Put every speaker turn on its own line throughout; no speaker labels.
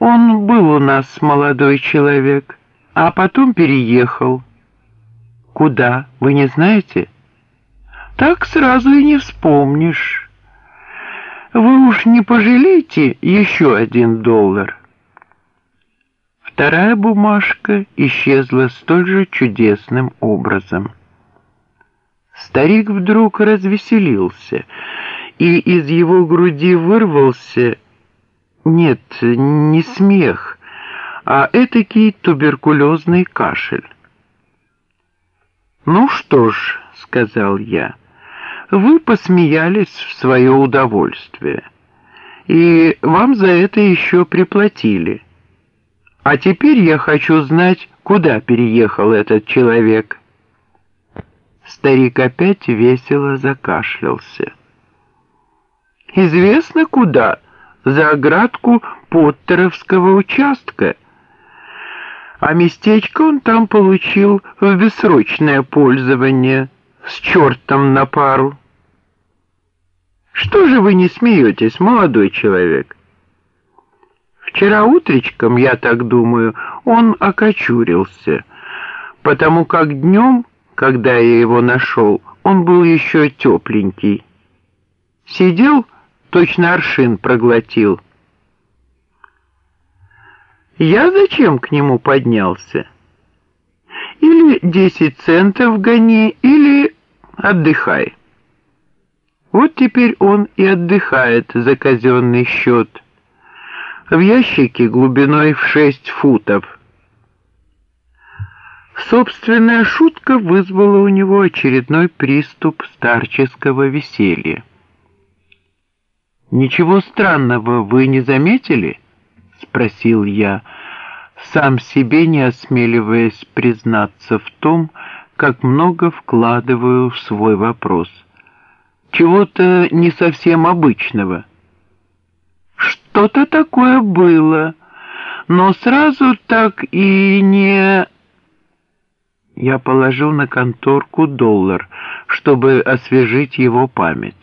Он был у нас молодой человек, а потом переехал. Куда, вы не знаете? Так сразу и не вспомнишь. Вы уж не пожалеете еще один доллар. Вторая бумажка исчезла столь же чудесным образом. Старик вдруг развеселился, и из его груди вырвался нет, не смех, а этакий туберкулезный кашель. «Ну что ж», — сказал я, — «вы посмеялись в свое удовольствие, и вам за это еще приплатили. А теперь я хочу знать, куда переехал этот человек». Старик опять весело закашлялся. «Известно куда», за оградку Поттеровского участка. А местечко он там получил в бессрочное пользование с чертом на пару. Что же вы не смеетесь, молодой человек? Вчера утречком, я так думаю, он окочурился, потому как днем, когда я его нашел, он был еще тепленький. Сидел точно аршин проглотил. Я зачем к нему поднялся? Или десять центов гони, или отдыхай. Вот теперь он и отдыхает за казенный счет. В ящике глубиной в шесть футов. Собственная шутка вызвала у него очередной приступ старческого веселья. «Ничего странного вы не заметили?» — спросил я, сам себе не осмеливаясь признаться в том, как много вкладываю в свой вопрос. Чего-то не совсем обычного. Что-то такое было, но сразу так и не... Я положил на конторку доллар, чтобы освежить его память.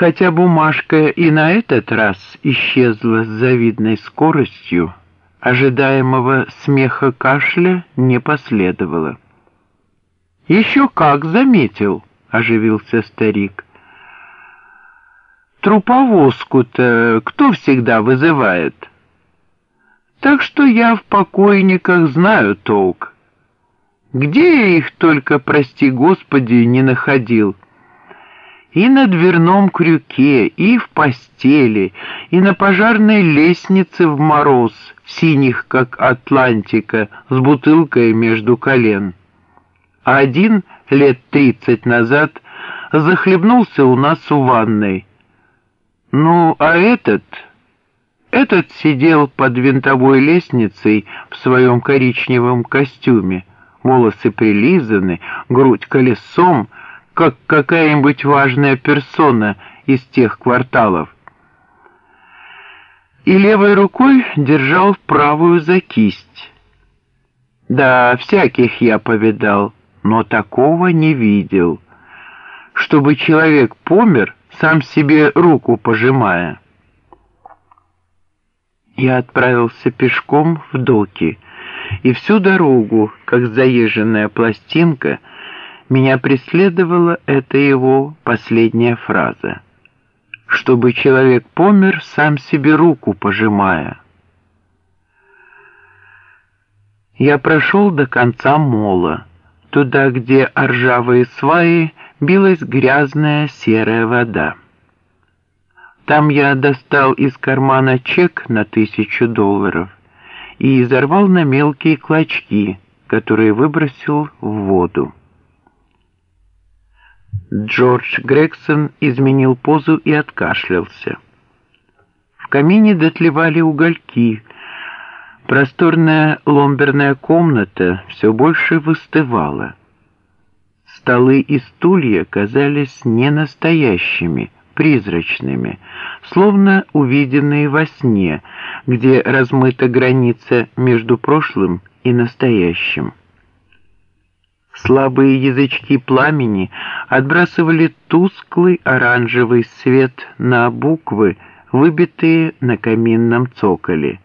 Хотя бумажка и на этот раз исчезла с завидной скоростью, ожидаемого смеха кашля не последовало. «Еще как заметил!» — оживился старик. «Труповозку-то кто всегда вызывает?» «Так что я в покойниках знаю толк. Где я их только, прости господи, не находил?» И на дверном крюке, и в постели, и на пожарной лестнице в мороз, синих, как Атлантика, с бутылкой между колен. А один лет тридцать назад захлебнулся у нас у ванной. Ну, а этот... Этот сидел под винтовой лестницей в своем коричневом костюме, волосы прилизаны, грудь колесом — как какая-нибудь важная персона из тех кварталов. И левой рукой держал правую за кисть. Да, всяких я повидал, но такого не видел, чтобы человек помер, сам себе руку пожимая. Я отправился пешком в доки, и всю дорогу, как заезженная пластинка, меня преследовала эта его последняя фраза. «Чтобы человек помер, сам себе руку пожимая». Я прошел до конца мола, туда, где о ржавые сваи билась грязная серая вода. Там я достал из кармана чек на тысячу долларов и изорвал на мелкие клочки, которые выбросил в воду. Джордж Грегсон изменил позу и откашлялся. В камине дотлевали угольки. Просторная ломберная комната все больше выстывала. Столы и стулья казались ненастоящими, призрачными, словно увиденные во сне, где размыта граница между прошлым и настоящим. Слабые язычки пламени отбрасывали тусклый оранжевый свет на буквы, выбитые на каминном цоколе.